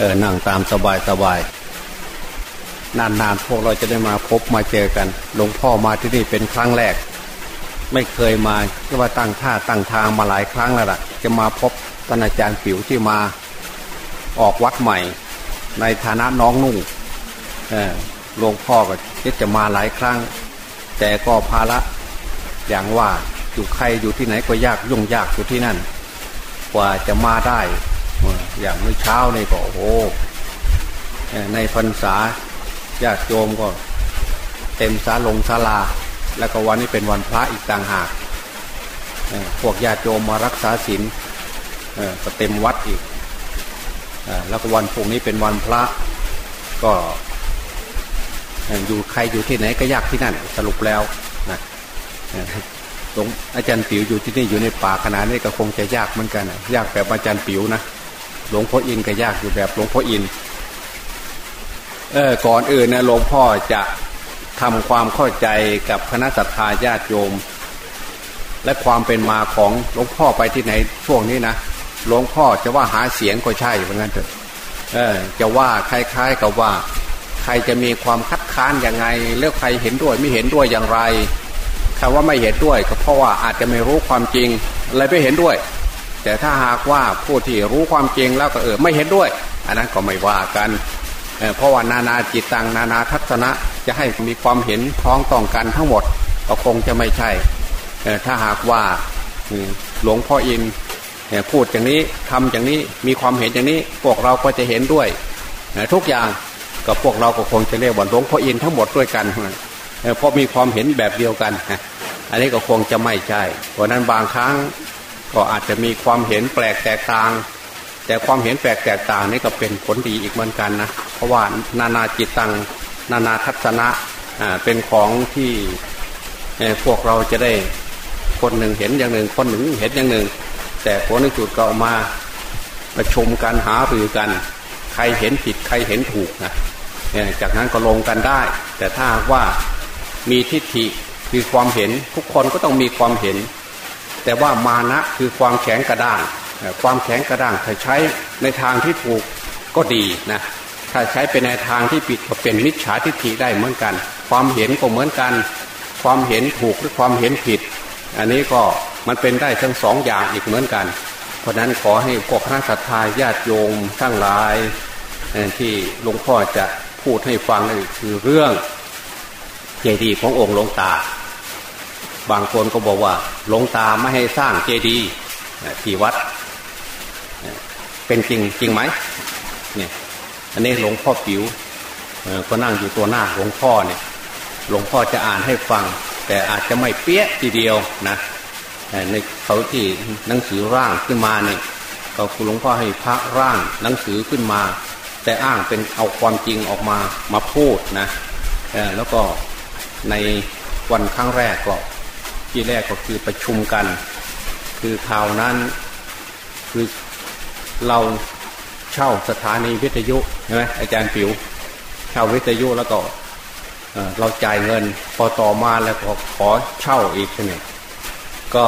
เออนั่งตามสบายสบายนานๆพวกเราจะได้มาพบมาเจอกัน หลวงพ่อมาที่นี่เป็นครั้งแรก ไม่เคยมาก็ว่าตั้งท่าตั้งทางมาหลายครั้งแล้วล่ะ จะมาพบท่านอาจารย์ปิ๋วที่มาออกวัดใหม่ ในฐานะน้องนุ่งหลวงพ่อก็คิดจะมาหลายครั้ง แต่ก็ภาระอย่างว่าอยู่ใครอยู่ที่ไหนก็ยากยุ่งยากอยู่ที่นั่น กว่าจะมาได้ อย่างเมื่อเช้านี่ก็โอ้ในพรรษาญาติโยมก็ เต็มศาลงศาลา แล้วก็วันนี้เป็นวันพระอีกต่างหากพวกญาติโยมมารักษาศีลก็เต็มวัดอีกแล้วก็วันพรุ่งนี้เป็นวันพระก็อยู่ใครอยู่ที่ไหนก็ยากที่นั่นสรุปแล้วนะหลวงอาจารย์ปิ๋วอยู่ที่นี่อยู่ในป่าขนาดนี้ก็คงจะยากเหมือนกัน ยากแบบอาจารย์ปิ๋วนะ หลวงพ่ออินก็ยากอยู่แบบหลวงพ่ออิน เออก่อนอื่นนะหลวงพ่อจะทำความเข้าใจกับคณะสัตยาญาติโยม และความเป็นมาของหลวงพ่อไปที่ไหนช่วงนี้นะหลวงพ่อจะว่าหาเสียงก็ใช่เหมือนกันเถอะเออจะว่าคล้ายๆกับว่า ใครจะมีความคัดค้านยังไงแล้วใครเห็นด้วยไม่เห็นด้วยอย่างไรคำว่าไม่เห็นด้วยก็เพราะว่าอาจจะไม่รู้ความจริงเลยไม่เห็นด้วย แต่ถ้าหากว่าผู้ที่รู้ความจริงแล้วก็เออไม่เห็นด้วย อันนั้นก็ไม่ว่ากันเเพราะว่านานาจิตตังนานาทัศนะจะให้มีความเห็นท้องต้องกันทั้งหมดก็คงจะไม่ใช่ ถ้าหากว่าหลวงพ่ออินพูดอย่างนี้ทำอย่างนี้มีความเห็นอย่างนี้พวกเราก็จะเห็นด้วย ทุกอย่างกับพวกเราก็คงจะเรียกว่าหลวงพ่ออินทั้งหมดด้วยกันเพราะมีความเห็นแบบเดียวกัน อันนี้ก็คงจะไม่ใช่เพราะนั้นบางครั้ง ก็อาจจะมีความเห็นแปลกแตกต่าง แต่ความเห็นแปลกแตกต่างนี่ก็เป็นผลดีอีกเหมือนกันนะเพราะว่านานาจิตตังนานาทัศนะเป็นของที่พวกเราจะได้คนหนึ่งเห็นอย่างหนึ่ง คนหนึ่งเห็นอย่างหนึ่ง แต่ผลในจุดก็ออกมาประชุมกันหารือกัน ใครเห็นผิดใครเห็นถูกนะจากนั้นก็ลงกันได้ แต่ถ้าว่ามีทิฏฐิคือความเห็นทุกคนก็ต้องมีความเห็น แต่ว่ามานะคือความแข็งกระด้างความแข็งกระด้างถ้าใช้ในทางที่ถูกก็ดีนะถ้าใช้เป็นในทางที่ผิดก็เป็นมิจฉาทิฏฐิได้เหมือนกัน ความเห็นก็เหมือนกัน ความเห็นถูกหรือความเห็นผิด อันนี้ก็มันเป็นได้ทั้งสองอย่างอีกเหมือนกัน เพราะนั้นขอให้พวกข้าศรัทธาญาติโยมทั้งหลายที่หลวงพ่อจะพูดให้ฟังนี่นคือเรื่องเจดีย์ขององค์หลวงตา บางคนก็บอกว่าหลงตาไม่ให้สร้างเจดีย์ที่วัด เป็นจริงจริงไหมเนี่ยอันนี้หลวงพ่อปิ๋วก็นั่งอยู่ตัวหน้าหลวงพ่อเนี่ยหลวงพ่อจะอ่านให้ฟัง แต่อาจจะไม่เปี้ยทีเดียวนะในเขาที่หนังสือร่างขึ้นมาเนี่ยเขาคุณหลวงพ่อให้พระร่างหนังสือขึ้นมา แต่อ้างเป็นเอาความจริงออกมามาพูดนะแล้วก็ในวันครั้งแรกก็ ที่แรกก็คือประชุมกัน คือข่าวนั้นคือเราเช่าสถานีวิทยุใช่ไหมอาจารย์ปิวเช่าวิทยุแล้วก็เราจ่ายเงินพอต่อมาแล้วก็ขอเช่าอีกใช่ไหมก็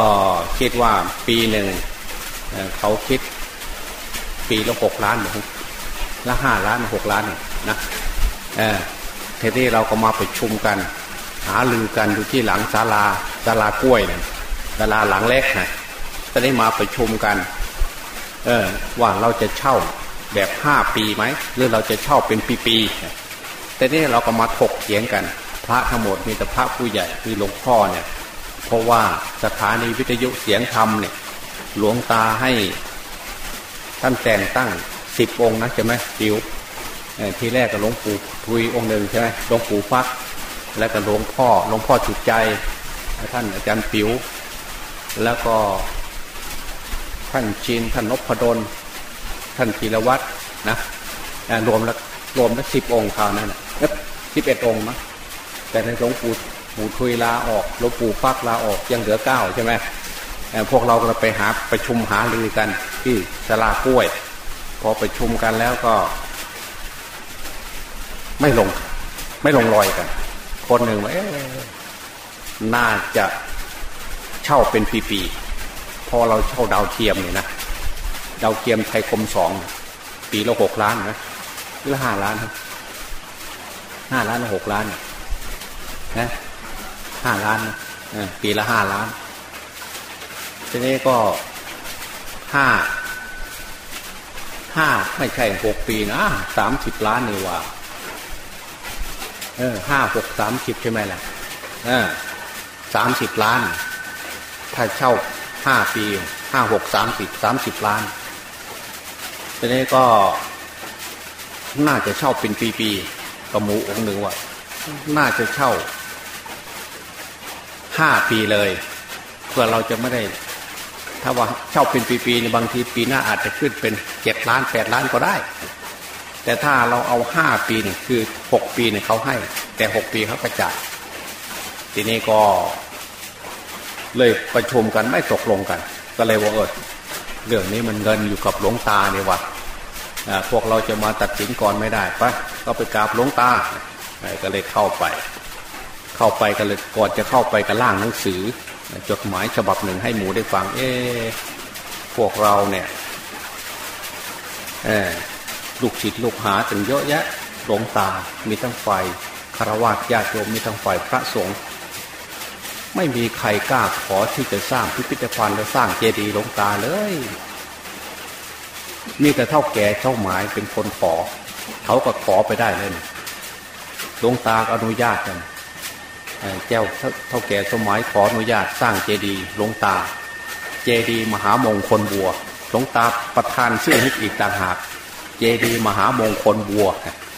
คิดว่าปีหนึ่งเขาคิดปีละหกล้านหรือละห้าล้านหกล้านนะเออทีนี้เราก็มาประชุมกัน หาลือกันอยู่ที่หลังศาลาศาลากล้วยนี่ยศาลาหลังเล็กนะจะได้มาประชุมกัน เออว่าเราจะเช่าแบบห้าปีไหมหรือเราจะเช่าเป็นปีๆแต่นี่เราก็มาถกเถียงกัน พระทั้งหมดมีแต่พระผู้ใหญ่คือหลวงพ่อเนี่ย เพราะว่าสถานีวิทยุเสียงธรรมเนี่ยหลวงตาให้ท่านแต่งตั้งสิบองค์นะใช่ไหมติวทีแรกกับหลวงปู่ทุยองค์หนึ่งใช่ไหมหลวงปู่ฟัก แล้วก็หลวงพ่อหลวงพ่อจุดใจท่านอาจารย์ปิ๋วแล้วก็ท่านจีนท่านนพดลท่านธีรวัตรนะรวมแล้วรวมแล้วสิบองค์คราวนั้นสิบเอ็ดองค์นะแต่ในหลวงปู่ปู่ทุยลาออกหลวงปู่ฟักลาออกยังเหลือเก้าใช่ไหมพวกเราก็ไปหาประชุมหาลือกันที่สลากล้วย พอประชุมกันแล้วก็ ไม่ลง ไม่ลงรอยกัน คนหนึ่งว่าน่าจะเช่าเป็นปีๆพอเราเช่าดาวเทียมเนี่ยนะดาวเทียมไทยคมสองปีละหกล้านนะหรือห้าล้านครับห้าล้านหรือหกล้านนะห้าล้านปีละห้าล้านทีนี้ก็ห้าห้าไม่ใช่หกปีนะสามสิบล้านนี่ว่า ห้าหกสามสิบใช่ไหมล่ะเออสามสิบล้าน ถ้าเช่าห้าปีห้าหกสามสิบสามสิบล้านทีนี้ก็น่าจะเช่าเป็นปีๆกระหมูองค์หนึ่งว่า น่าจะเช่าห้าปีเลย เพื่อเราจะไม่ได้ ถ้าว่าเช่าเป็นปีๆในบางทีปีหน้าอาจจะขึ้นเป็นเจ็ดล้านแปดล้านก็ได้ แต่ถ้าเราเอาห้าปีเนี่ยคือหกปีเนี่ยเขาให้ แต่หกปีเขากระจายทีนี้ก็ เลยประชุมกันไม่ตกลงกัน ก็เลยว่าเออเรื่องนี้มันเงินอยู่กับหลวงตาเนี่ยวะพวกเราจะมาตัดสินก่อนไม่ได้ปะก็ไปกราบหลวงตาก็เลยเข้าไป เข้าไปกันเลยก่อนจะเข้าไปกันล่างหนังสือ จดหมายฉบับหนึ่งให้หมูได้ฟัง เอ๊พวกเราเนี่ย ลูกศิษย์ลูกหาถึงเยอะแยะหลวงตา มีทั้งไฟคารวะญาติโยมมีทั้งไฟพระสงฆ์ไม่มีใครกล้าขอที่จะสร้างพิพิธภัณฑ์และสร้างเจดีย์หลวงตาเลย มีแต่เท่าแก่เจ้าหมายเป็นคนขอเขาก็ขอไปได้เลยหลวงตาอนุญาตกันแก้วเท่าแก่สมัยขออนุญาตสร้างเจดีย์หลวงตา เจดีย์มหามงคลบัวหลวงตาประทานชื่อให้อีกต่างหาก เจดีย์มหามงคลบัว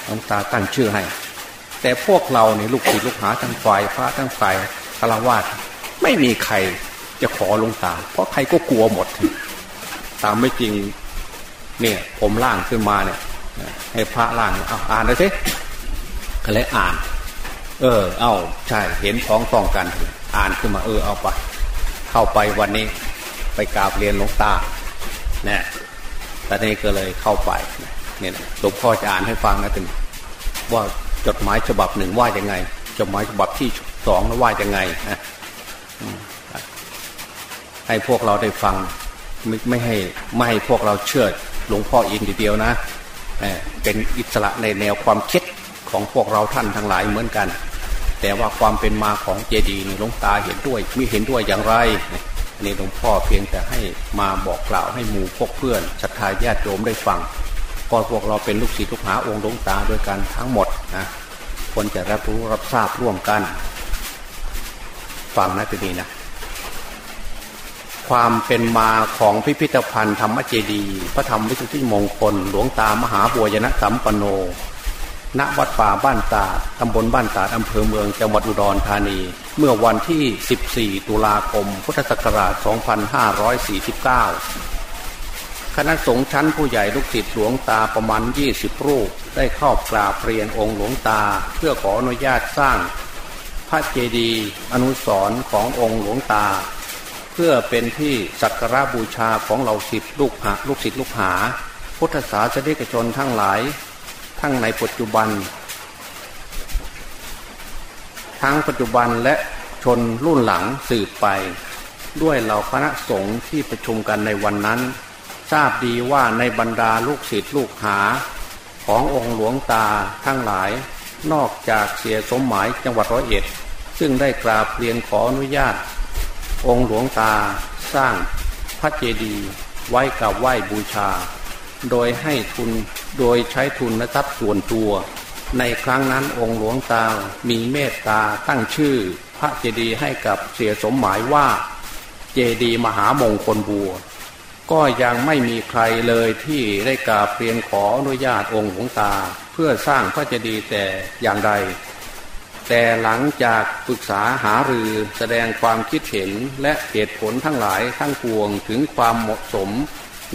หลวงตาตั้งชื่อให้ แต่พวกเราเนี่ยลูกศิษย์ลูกหาทั้งฝ่ายพระทั้งฝ่ายคารวะไม่มีใครจะขอหลวงตา เพราะใครก็กลัวหมด ตามไม่จริงเนี่ยผมล่างขึ้นมาเนี่ย ให้พระล่างเอาอ่านเลยสิก็เลยอ่าน เออ เอาใช่เห็นท้องต้องกัน อ่านขึ้นมาเออเอาไป เข้าไปวันนี้ ไปกราบเรียนหลวงตาเนี่ย ตอนนี้ก็เลยเข้าไปเนี่ยหลวงพ่อจะอ่านให้ฟังนะถึงว่าจดหมายฉบับหนึ่งว่ายังไง จดหมายฉบับที่สองว่ายังไงนะให้พวกเราได้ฟังไม่ไม่ให้ไม่ให้พวกเราเชื่อหลวงพ่ออินทีเดียวนะเป็นอิสระในแนวความคิดของพวกเราท่านทั้งหลายเหมือนกัน แต่ว่าความเป็นมาของเจดีย์หลวงตาเห็นด้วยมีเห็นด้วยอย่างไร อันี่หลวงพ่อเพียงแต่ให้มาบอกกล่าวให้หมู่พวกเพื่อนศรัทธาญาติโยมได้ฟังพอพวกเราเป็นลูกศิษย์ลูกหาองค์หลวงตาด้วยกันทั้งหมดนะควรจะรับรู้รับทราบร่วมกัน ฟังนะทีนี้นะความเป็นมาของพิพิธภัณฑ์ธรรมเจดี พระธรรมวิสุทธิมงคล หลวงตามหาบัวยนะสัมปโน ณวัดป่าบ้านตาตำบลบ้านตาอำเภอเมืองจังหวัดอุดรธานี เมื่อวันที่ 14 ตุลาคม พุทธศักราช 2549 คณะสงฆ์ชั้นผู้ใหญ่ลูกศิษย์หลวงตาประมาณ 20 รูป ได้เข้ากราบเรียนองค์หลวงตา เพื่อขออนุญาตสร้าง พระเจดีย์อนุสร์ขององค์หลวงตา เพื่อเป็นที่สักการะบูชาของเราศิษย์ลูกหาลูกศิษย์ลูกหา พุทธศาสนิกชนทั้งหลาย ทั้งในปัจจุบัน ทั้งปัจจุบันและชนรุ่นหลังสืบไป ด้วยเหล่าคณะสงฆ์ที่ประชุมกันในวันนั้น ทราบดีว่าในบรรดาลูกศิษย์ลูกหา ขององค์หลวงตาทั้งหลาย นอกจากเสียสมหมายจังหวัดร้อยเอ็ด ซึ่งได้กราบเรียนขออนุญาต องค์หลวงตาสร้างพระเจดีย์ไว้กับไหว้บูชา โดยให้ทุนโดยใช้ทุนและทรัพย์ส่วนตัว ในครั้งนั้นองค์หลวงตา มีเมตตาตั้งชื่อ พระเจดีย์ให้กับเสียสมหมายว่า เจดีย์มหามงคลบัว ก็ยังไม่มีใครเลยที่ได้กราบเรียนขออนุญาตองค์หลวงตา เพื่อสร้างพระเจดีย์แต่อย่างใดแต่หลังจากปรึกษาหารือแสดงความคิดเห็นและเหตุผลทั้งหลายทั้งปวงถึงความเหมาะสม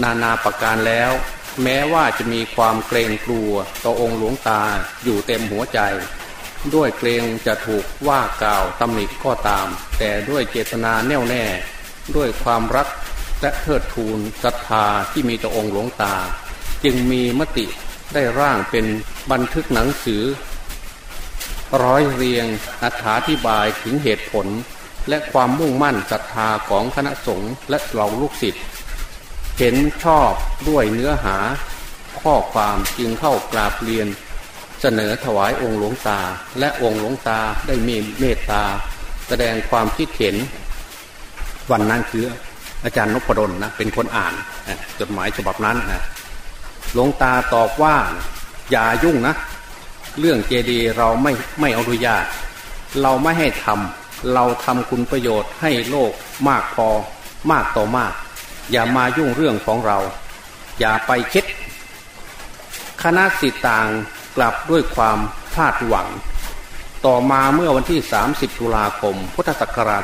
นานาประการแล้ว แม้ว่าจะมีความเกรงกลัวต่อองค์หลวงตาอยู่เต็มหัวใจ ด้วยเกรงจะถูกว่ากล่าวตำหนิก็ตาม แต่ด้วยเจตนาแน่วแน่ ด้วยความรักและเทิดทูนศรัทธาที่มีต่อองค์หลวงตา จึงมีมติได้ร่างเป็นบันทึกหนังสือ ร้อยเรียงอธิบายถึงเหตุผล และความมุ่งมั่นศรัทธาของคณะสงฆ์และเหล่าลูกศิษย์ เห็นชอบด้วยเนื้อหาข้อความจึงเข้ากราบเรียน เสนอถวายองค์หลวงตา และองค์หลวงตาได้มีเมตตา แสดงความคิดเห็น วันนั้นคืออาจารย์นพดลนะเป็นคนอ่านจดหมายฉบับนั้นนะหลวงตาตอบว่าอย่ายุ่งนะ เรื่องเจดีเราไม่ไม่อนุญาต เราไม่ให้ทำเราทำคุณประโยชน์ให้โลกมากพอมากต่อมาก อย่ามายุ่งเรื่องของเรา อย่าไปคิด คณะสิต่างกลับด้วยความพลาดหวัง ต่อมาเมื่อวันที่ 30 ตุลาคม พุทธศักราช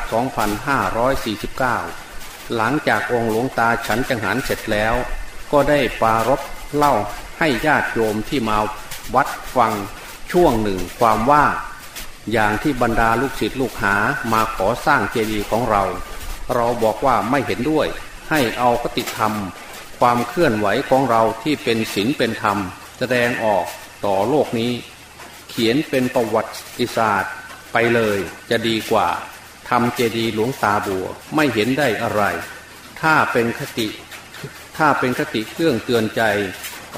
2549 หลังจากองค์หลวงตาฉันจังหันเสร็จแล้ว ก็ได้ปารบเล่าให้ญาติโยมที่มาวัดฟังช่วงหนึ่งความว่าอย่างที่บรรดาลูกศิษย์ลูกหามาขอสร้างเจดีย์ของเรา เราบอกว่าไม่เห็นด้วย ให้เอาคติธรรม ความเคลื่อนไหวของเราที่เป็นศีลเป็นธรรม แสดงออกต่อโลกนี้ เขียนเป็นประวัติศาสตร์ไปเลยจะดีกว่าทำเจดีหลวงตาบัวไม่เห็นได้อะไร ถ้าเป็นคติ ถ้าเป็นคติเครื่องเตือนใจ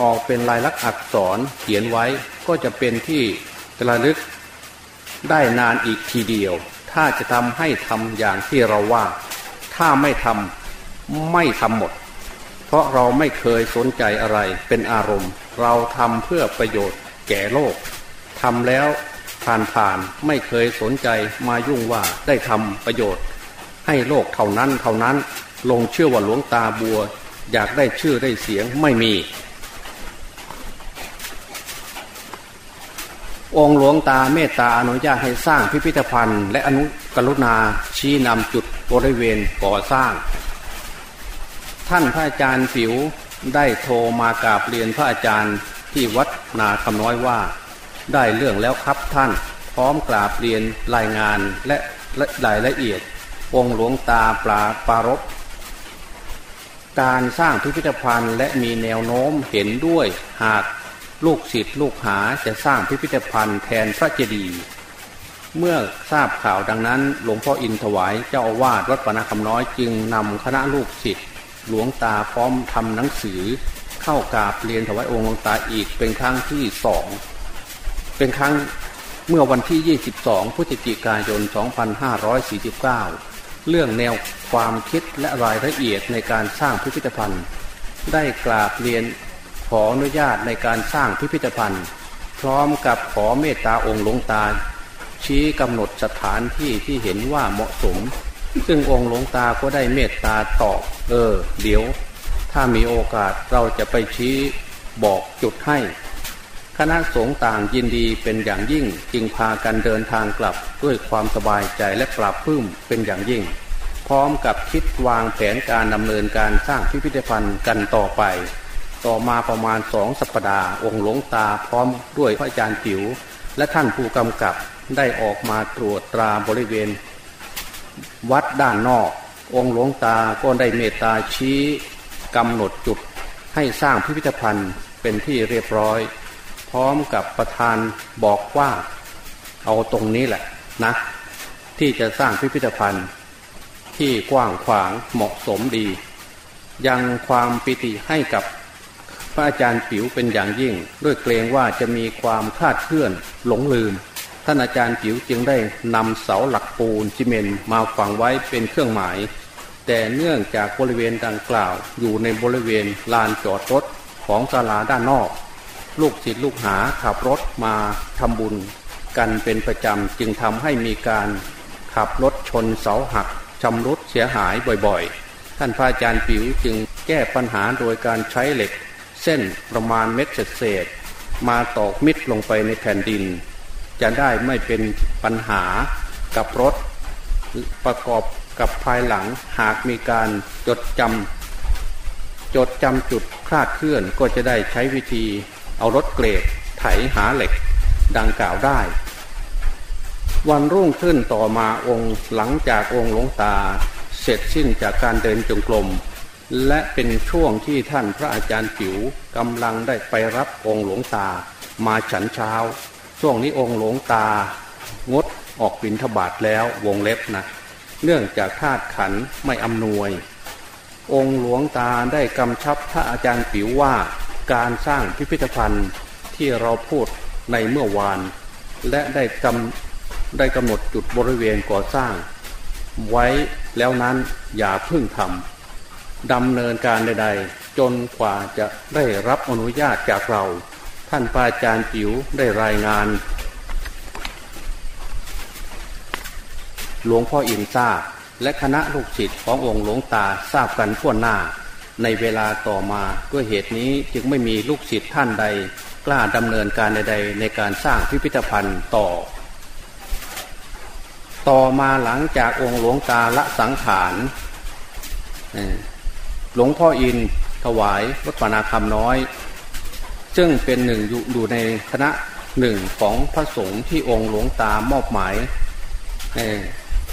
ออกเป็นลายลักษณ์อักษรเขียนไว้ก็จะเป็นที่ระลึกได้นานอีกทีเดียว ถ้าจะทำให้ทำอย่างที่เราว่า ถ้าไม่ทำ ไม่ทำหมด เพราะเราไม่เคยสนใจอะไรเป็นอารมณ์ เราทำเพื่อประโยชน์แก่โลกทำแล้วผ่านผ่านไม่เคยสนใจมายุ่งว่าได้ทำประโยชน์ ให้โลกเท่านั้นเท่านั้นลงเชื่อว่าหลวงตาบัว อยากได้ชื่อได้เสียงไม่มี องหลวงตาเมตตาอนุญาตให้สร้างพิพิธภัณฑ์ และอนุกรุณาชี้นำจุดบริเวณก่อสร้าง ท่านพระอาจารย์ผิวได้โทรมากราบเรียนพระอาจารย์ที่วัดนาคำน้อยว่า ได้เรื่องแล้วครับท่านพร้อมกราบเรียนรายงานและรายละเอียด องหลวงตาปลาปารบการสร้างพิพิธภัณฑ์และมีแนวโน้มเห็นด้วยหากลูกศิษย์ลูกหาจะสร้างพิพิธภัณฑ์แทนพระเจดีย์เมื่อทราบข่าวดังนั้น หลวงพ่ออินถวายเจ้าอาวาสวัดปนาคำน้อยจึงนำคณะลูกศิษย์ หลวงตาพร้อมทำหนังสือ เข้ากราบเรียนถวายองค์หลวงตาอีกเป็นครั้งที่สองเป็นครั้งเมื่อวันที่ 22 พฤศจิกายน 2549 เรื่องแนวความคิดและรายละเอียดในการสร้างพิพิธภัณฑ์ ได้กราบเรียนขออนุญาตในการสร้างพิพิธภัณฑ์ พร้อมกับขอเมตตาองค์หลวงตา ชี้กำหนดสถานที่ที่เห็นว่าเหมาะสม ซึ่งองค์หลวงตาก็ได้เมตตาตอบ เออ เดี๋ยว ถ้ามีโอกาสเราจะไปชี้บอกจุดให้ คณะสงฆ์ต่างยินดีเป็นอย่างยิ่ง จึงพากันเดินทางกลับด้วยความสบายใจและปรับพื้มเป็นอย่างยิ่ง พร้อมกับคิดวางแผนการดำเนินการสร้างพิพิธภัณฑ์กันต่อไป ต่อมาประมาณสองสัปดาห์องค์หลวงตาพร้อมด้วยพระอาจารย์ผิว และท่านผู้กำกับได้ออกมาตรวจตราบริเวณ วัดด้านนอก องค์หลวงตาก็ได้เมตตาชี้กำหนดจุดให้สร้างพิพิธภัณฑ์เป็นที่เรียบร้อย พร้อมกับประธานบอกว่าเอาตรงนี้แหละนะที่จะสร้างพิพิธภัณฑ์ ที่กว้างขวางเหมาะสมดี ยังความปิติให้กับพระอาจารย์ผิวเป็นอย่างยิ่ง ด้วยเกรงว่าจะมีความคลาดเคลื่อนหลงลืม ท่านอาจารย์ผิวจึงได้นำเสาหลักปูนซีเมนต์มาฝังไว้เป็นเครื่องหมาย แต่เนื่องจากบริเวณดังกล่าว อยู่ในบริเวณลานจอดรถของศาลาด้านนอก ลูกศิษย์ลูกหาขับรถมาทำบุญ กันเป็นประจำจึงทำให้มีการขับรถชนเสาหักชำรุดเสียหายบ่อยๆ ท่านพระอาจารย์ปิ๋วจึงแก้ปัญหาโดยการใช้เหล็ก เส้นประมาณเม็ดเศษๆมาตอกมิดลงไปในแผ่นดิน จะได้ไม่เป็นปัญหากับรถประกอบกับภายหลังหากมีการจดจำจดจำจุดคลาดเคลื่อนก็จะได้ใช้วิธีเอารถเกรดไถหาเหล็กดังกล่าวได้ วันรุ่งขึ้นต่อมาองค์หลังจากองค์หลวงตา เสร็จสิ้นจากการเดินจงกรมและเป็นช่วงที่ท่านพระอาจารย์ผิวกำลังได้ไปรับองค์หลวงตามาฉันเช้า ช่วงนี้องค์หลวงตางดออกบิณฑบาตแล้ววงเล็บนะเนื่องจากธาตุขันไม่อำนวย องค์หลวงตาได้กำชับพระอาจารย์ผิวว่าการสร้างพิพิธภัณฑ์ที่เราพูดในเมื่อวาน และได้กำได้กำหนดจุดบริเวณก่อสร้าง ไว้แล้วนั้นอย่าพึ่งทำดำเนินการใด ๆ จนกว่าจะได้รับอนุญาตจากเรา ท่านปาอาจารย์จิ๋วได้รายงาน หลวงพ่ออินทราบและคณะลูกศิษย์ขององค์หลวงตาทราบกันทั่วหน้า ในเวลาต่อมาด้วยเหตุนี้จึงไม่มีลูกศิษย์ท่านใด กล้าดำเนินการใดๆในการสร้างพิพิธภัณฑ์ต่อ ต่อมาหลังจากองค์หลวงตาละสังขารหลวงพ่ออินถวายวัดปนาคำน้อย ซึ่งเป็นหนึ่งอยู่ในคณะหนึ่งของพระสงฆ์ที่องค์หลวงตามอบหมาย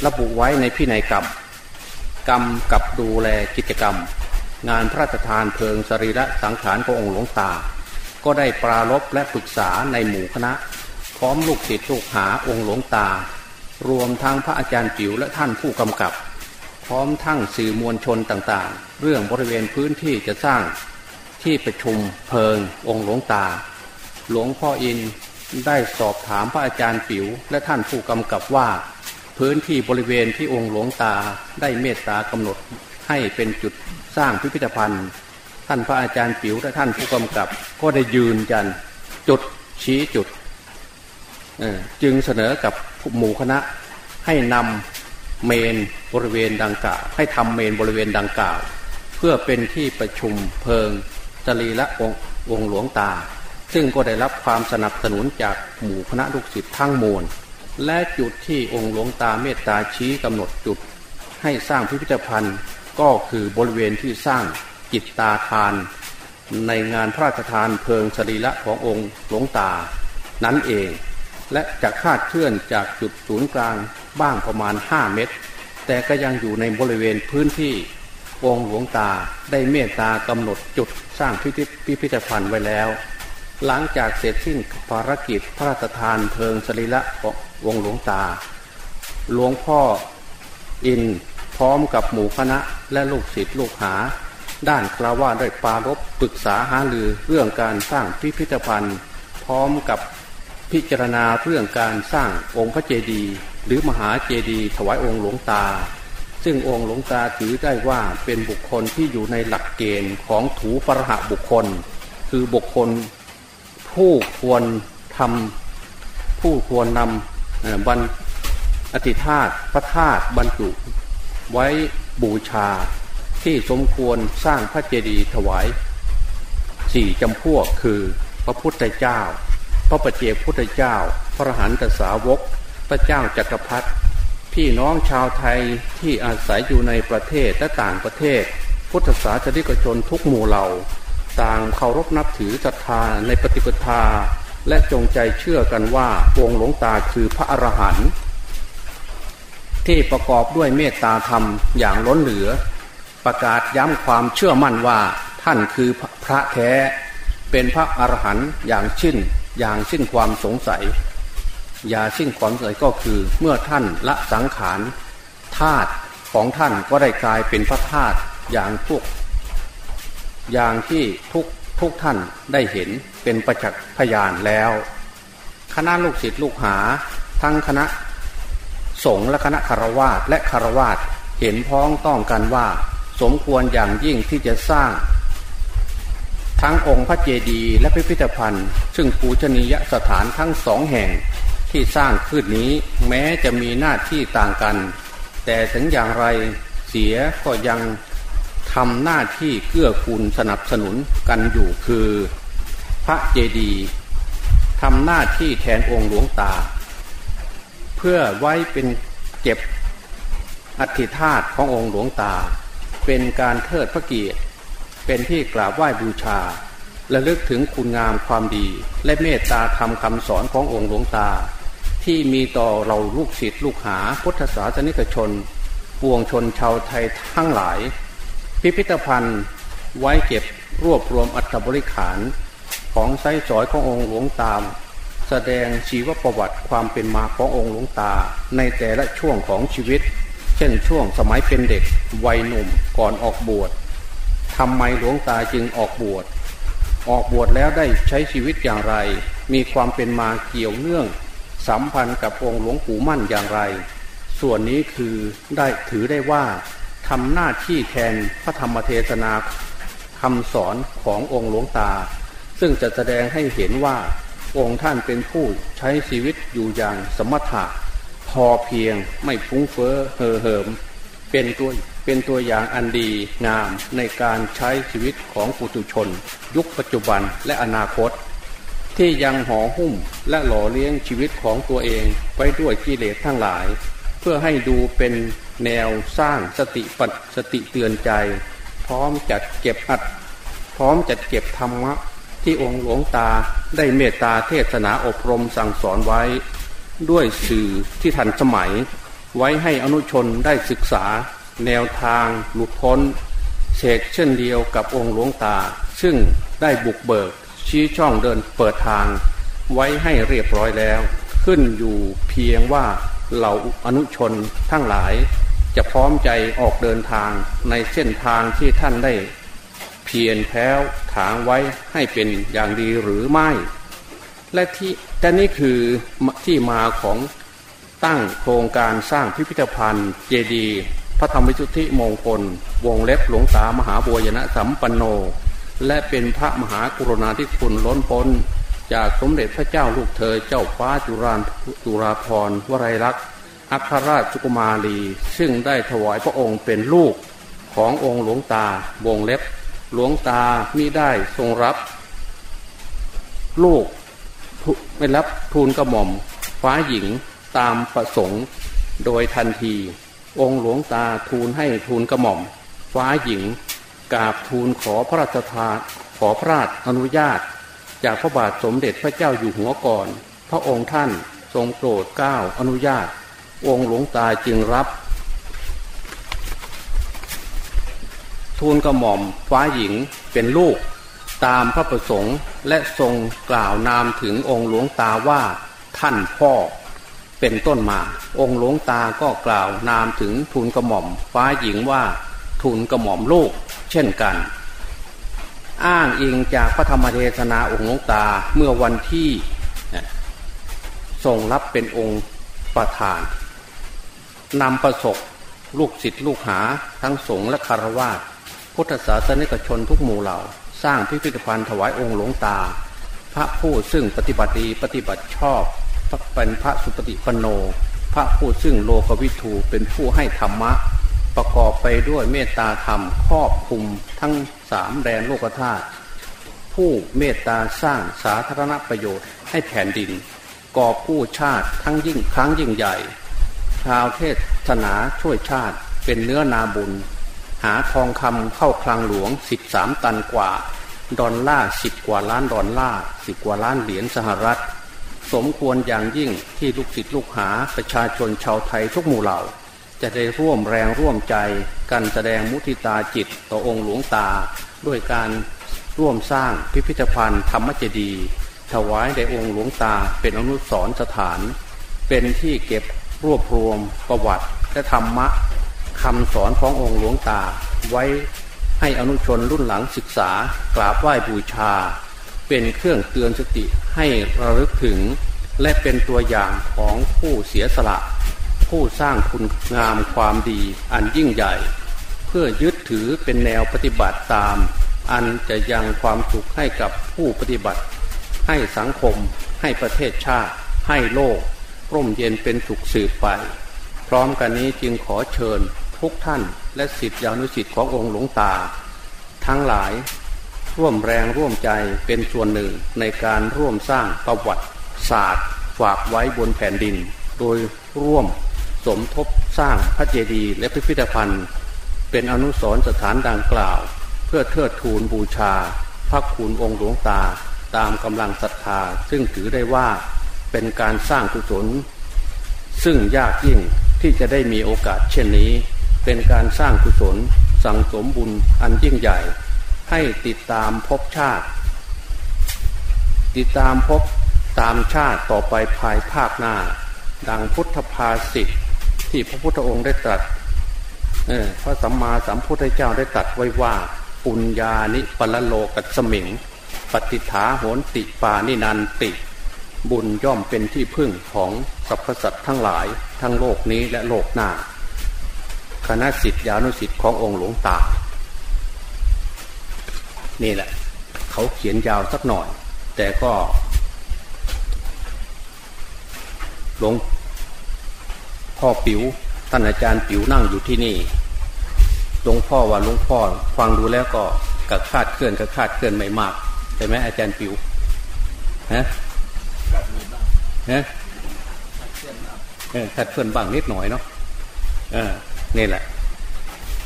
ระบุไว้ในพินัยกรรม กรรมกับดูแลกิจกรรม งานพระราชทานเพลิงสรีระสังขารขององค์หลวงตา ก็ได้ปรารบและปรึกษาในหมู่คณะ พร้อมลูกศิษย์ลูกหาองค์หลวงตา รวมทั้งพระอาจารย์จิ๋วและท่านผู้กำกับ พร้อมทั้งสื่อมวลชนต่างๆ เรื่องบริเวณพื้นที่จะสร้าง ที่ประชุมเพลิงองค์หลวงตา หลวงพ่ออินได้สอบถามพระอาจารย์ปิ๋วและท่านผู้กำกับว่า พื้นที่บริเวณที่องค์หลวงตาได้เมตตากำหนดให้เป็นจุดสร้างพิพิธภัณฑ์ ท่านพระอาจารย์ปิ๋วและท่านผู้กำกับ ก็ได้ยืนยันจุดชี้จุดจึงเสนอกับหมู่คณะให้นำเมนบริเวณดังกล่าว ให้ทำเมนบริเวณดังกล่าว เพื่อเป็นที่ประชุมเพลิง จรีละององหลวงตา ซึ่งก็ได้รับความสนับสนุนจากหมู่คณะลูกศิษย์ทั้งมวลและจุดที่องค์หลวงตาเมตตาชี้กำหนดจุด ให้สร้างพิพิธภัณฑ์ ก็คือบริเวณที่สร้างจิตตาทาน ในงานพระราชทานเพลิงสรีระขององค์หลวงตา นั้นเอง และจะคาดเคลื่อนจากจุดศูนย์กลางบ้างประมาณ 5 เมตร แต่ก็ยังอยู่ในบริเวณพื้นที่ องค์หลวงตาได้เมตตากำหนดจุดสร้างพิพิธภัณฑ์ไว้แล้ว หลังจากเสร็จสิ้นภารกิจพระราชทานเพลิงสรีระองวงหลวงตา หลวงพ่ออินพร้อมกับหมู่คณะและลูกศิษย์ลูกหา ด้านคราวาได้ปารบปรึกษาหาลือเรื่องการสร้างพิพิธภัณฑ์ พร้อมกับพิจารณาเรื่องการสร้างองค์พระเจดีย์หรือมหาเจดีย์ถวายองค์หลวงตา ซึ่งองค์หลวงตาถือได้ว่าเป็นบุคคลที่อยู่ในหลักเกณฑ์ของถูปรหะบุคคล คือบุคคลผู้ควรทำผู้ควรนำบรรอธิธาตพระธาตุบรรจุ ไว้บูชาที่สมควรสร้างพระเจดีย์ถวายสี่จำพวกคือพระพุทธเจ้า พระปเจกพุทธเจ้า พระหันตสาวก พระเจ้าจักรพรรดิ พี่น้องชาวไทยที่อาศัยอยู่ในประเทศและต่างประเทศ พุทธศาสนิกชนทุกหมู่เหล่า ต่างเคารพนับถือศรัทธาในปฏิปทา และจงใจเชื่อกันว่าองค์หลวงตาคือพระอรหันต์ที่ประกอบด้วยเมตตาธรรมอย่างล้นเหลือ ประกาศย้ำความเชื่อมั่นว่าท่านคือพระแท้เป็นพระอรหันต์อย่างชิ้นอย่างสิ้นความสงสัย อย่าสิ้นความสงสัยก็คือเมื่อท่านละสังขารธาตุของท่านก็ได้กลายเป็นพระธาตุอย่างพวก อย่างที่ทุกทุกท่านได้เห็นเป็นประจักษ์พยานแล้ว คณะลูกศิษย์ลูกหา ทั้งคณะสงฆ์และคณะคารวาสและคารวาสเห็นพ้องต้องกันว่า สมควรอย่างยิ่งที่จะสร้าง ทั้งองค์พระเจดีย์และพิพิธภัณฑ์ ซึ่งปูชนียสถานทั้งสองแห่ง ที่สร้างขึ้นนี้แม้จะมีหน้าที่ต่างกัน แต่ถึงอย่างไรเสียก็ยังทำหน้าที่เกื้อกูลสนับสนุนกันอยู่คือพระเจดีย์ทำหน้าที่แทนองค์หลวงตา เพื่อไว้เป็นเก็บอัฐิธาตุขององค์หลวงตา เป็นการเทิดพระเกียรติ เป็นที่กราบไหว้บูชา และลึกถึงคุณงามความดีและเมตตาธรรมคำสอนขององค์หลวงตา ที่มีต่อเราลูกศิษย์ลูกหาพุทธศาสนิกชนปวงชนชาวไทยทั้งหลาย พิพิธภัณฑ์ไว้เก็บรวบรวมอัตบริขารของไส้สอยขององค์หลวงตาม แสดงชีวประวัติความเป็นมาขององค์หลวงตา ในแต่ละช่วงของชีวิต เช่นช่วงสมัยเป็นเด็กวัยหนุ่มก่อนออกบวชทำไมหลวงตาจึงออกบวชออกบวชแล้วได้ใช้ชีวิตอย่างไร มีความเป็นมาเกี่ยวเนื่อง สัมพันธ์กับองค์หลวงปู่มั่นอย่างไร ส่วนนี้คือได้ถือได้ว่าทำหน้าที่แทนพระธรรมเทศนาคำสอนขององค์หลวงตา ซึ่งจะแสดงให้เห็นว่าองค์ท่านเป็นผู้ใช้ชีวิตอยู่อย่างสมถะ พอเพียงไม่ฟุ้งเฟ้อเห่อเหิม เป็นตัวเป็นตัวอย่างอันดีงามในการใช้ชีวิตของปุถุชน ยุคปัจจุบันและอนาคต ที่ยังห่อหุ้มและหล่อเลี้ยงชีวิตของตัวเองไว้ด้วยกิเลสทั้งหลาย เพื่อให้ดูเป็นแนวสร้างสติปัสติเตือนใจ พร้อมจัดเก็บอัด พร้อมจัดเก็บธรรมะ ที่องค์หลวงตาได้เมตตาเทศนาอบรมสั่งสอนไว้ ด้วยสื่อที่ทันสมัย ไว้ให้อนุชนได้ศึกษา แนวทางหลุดพ้นเชกเช่นเดียวกับองค์หลวงตา ซึ่งได้บุกเบิก ชี้ช่องเดินเปิดทางไว้ให้เรียบร้อยแล้ว ขึ้นอยู่เพียงว่าเหล่าอนุชนทั้งหลาย จะพร้อมใจออกเดินทางในเส้นทางที่ท่านได้ เพียรแพ้วถางไว้ให้เป็นอย่างดีหรือไม่ และที่แต่นี่คือที่มาของตั้งโครงการสร้างพิพิธภัณฑ์เจดี พระธรรมวิสุทธิมงคล วงเล็บหลวงตามหาบัวยนะสัมปันโน และเป็นพระมหากรุณาธิคุณล้นพ้น จากสมเด็จพระเจ้าลูกเธอเจ้าฟ้าจุฬาจุฬาภรณ์วรัยลักษณ์อัครราชกุมารี ซึ่งได้ถวายพระองค์เป็นลูกขององค์หลวงตาวงเล็บ หลวงตามิได้ทรงรับ ลูกไม่รับทูลกระหม่อม ฟ้าหญิงตามประสงค์โดยทันที องค์หลวงตาทูลให้ทูลกระหม่อม ฟ้าหญิง กราบทูลขอพระราชทานขอพระราชอนุญาต จากพระบาทสมเด็จพระเจ้าอยู่หัวก่อน พระองค์ท่านทรงโปรดเกล้าอนุญาต องค์หลวงตาจึงรับ ทูลกระหม่อมฟ้าหญิงเป็นลูก ตามพระประสงค์และทรงกล่าวนามถึงองค์หลวงตาว่าท่านพ่อเป็นต้นมา องค์หลวงตาก็กล่าวนามถึงทูลกระหม่อมฟ้าหญิงว่าทูลกระหม่อมลูก เช่นกัน อ้างอิงจากพระธรรมเทศนาองค์หลวงตาเมื่อวันที่ทรงรับเป็นองค์ประธานนำประสบลูกศิษย์ลูกหาทั้งสงฆ์และคารวะพุทธศาสนิกชนทุกหมู่เหล่า สร้างพิพิธภัณฑ์ถวายองค์หลวงตา พระผู้ซึ่งปฏิบัติดีปฏิบัติชอบเป็นพระสุปฏิปโน พระผู้ซึ่งโลกวิทูเป็นผู้ให้ธรรมะ ประกอบไปด้วยเมตตาธรรมครอบคุมทั้งสามแดนโลกธาตุผู้เมตตาสร้างสาธารณประโยชน์ให้แผ่นดินก่อผู้ชาติทั้งยิ่งครั้งยิ่งใหญ่ ชาวเทศนาช่วยชาติเป็นเนื้อนาบุญ หาทองคำเข้าคลังหลวงสิบสามตันกว่า ดอลลาร์สิบกว่าล้านดอลลาร์สิบกว่าล้านเหรียญสหรัฐ สมควรอย่างยิ่งที่ลูกศิษย์ลูกหาประชาชนชาวไทยทุกหมู่เหล่า จะได้ร่วมแรงร่วมใจกันแสดงมุทิตาจิตต่อองค์หลวงตา ด้วยการร่วมสร้างพิพิธภัณฑ์ธรรมเจดีถวายแด่องค์หลวงตาเป็นอนุสรณ์สถาน เป็นที่เก็บรวบรวมประวัติและธรรมะคำสอนขององค์หลวงตา ไว้ให้อนุชนรุ่นหลังศึกษากราบไหว้บูชา เป็นเครื่องเตือนสติให้ระลึกถึง และเป็นตัวอย่างของผู้เสียสละ ผู้สร้างคุณงามความดีอันยิ่งใหญ่ เพื่อยึดถือเป็นแนวปฏิบัติตาม อันจะยังความสุขให้กับผู้ปฏิบัติ ให้สังคม ให้ประเทศชาติ ให้โลก ร่มเย็นเป็นสุขสืบไป พร้อมกันนี้จึงขอเชิญทุกท่านและสิทธิอนุสิทธิขององค์หลวงตา ทั้งหลายร่วมแรงร่วมใจเป็นส่วนหนึ่งในการร่วมสร้างประวัติศาสตร์ ฝากไว้บนแผ่นดิน โดยร่วม สมทบสร้างพระเจดีย์และพิพิธภัณฑ์ เป็นอนุสรณ์สถานดังกล่าว เพื่อเทิดทูนบูชา พระคุณองค์หลวงตา ตามกำลังศรัทธา ซึ่งถือได้ว่าเป็นการสร้างกุศล ซึ่งยากยิ่งที่จะได้มีโอกาสเช่นนี้ เป็นการสร้างกุศล สังสมบุญอันยิ่งใหญ่ ให้ติดตามพบชาติ ติดตามพบตามชาติต่อไปภายภาคหน้า ดังพุทธภาษิต ที่พระพุทธองค์ได้ตรัสพระสัมมาสัมพุทธเจ้าได้ตรัสไว้ว่า ปุญญานิปละโลกัสมิง ปฏิฐาโหนติปานินันติ บุญย่อมเป็นที่พึ่งของสรรพสัตว์ทั้งหลายทั้งโลกนี้และโลกหน้า คณะสิทธิานุสิทธิขององค์หลวงตา นี่แหละ เขาเขียนยาวสักหน่อย แต่ก็หลวง พ่อปิว๋วท่านอาจารย์ปิ๋วนั่งอยู่ที่นี่หลวงพ่อว่าหลวงพ่อฟังดูแล้วก็กับคาดเคลื่อนกับคาดเคลื่อนไม่มากใช่ไหมอาจารย์ปิว๋วฮะฮะเออคาดเคลื่อนบ้างนิดหน่อยเนาะเออนี่แหละ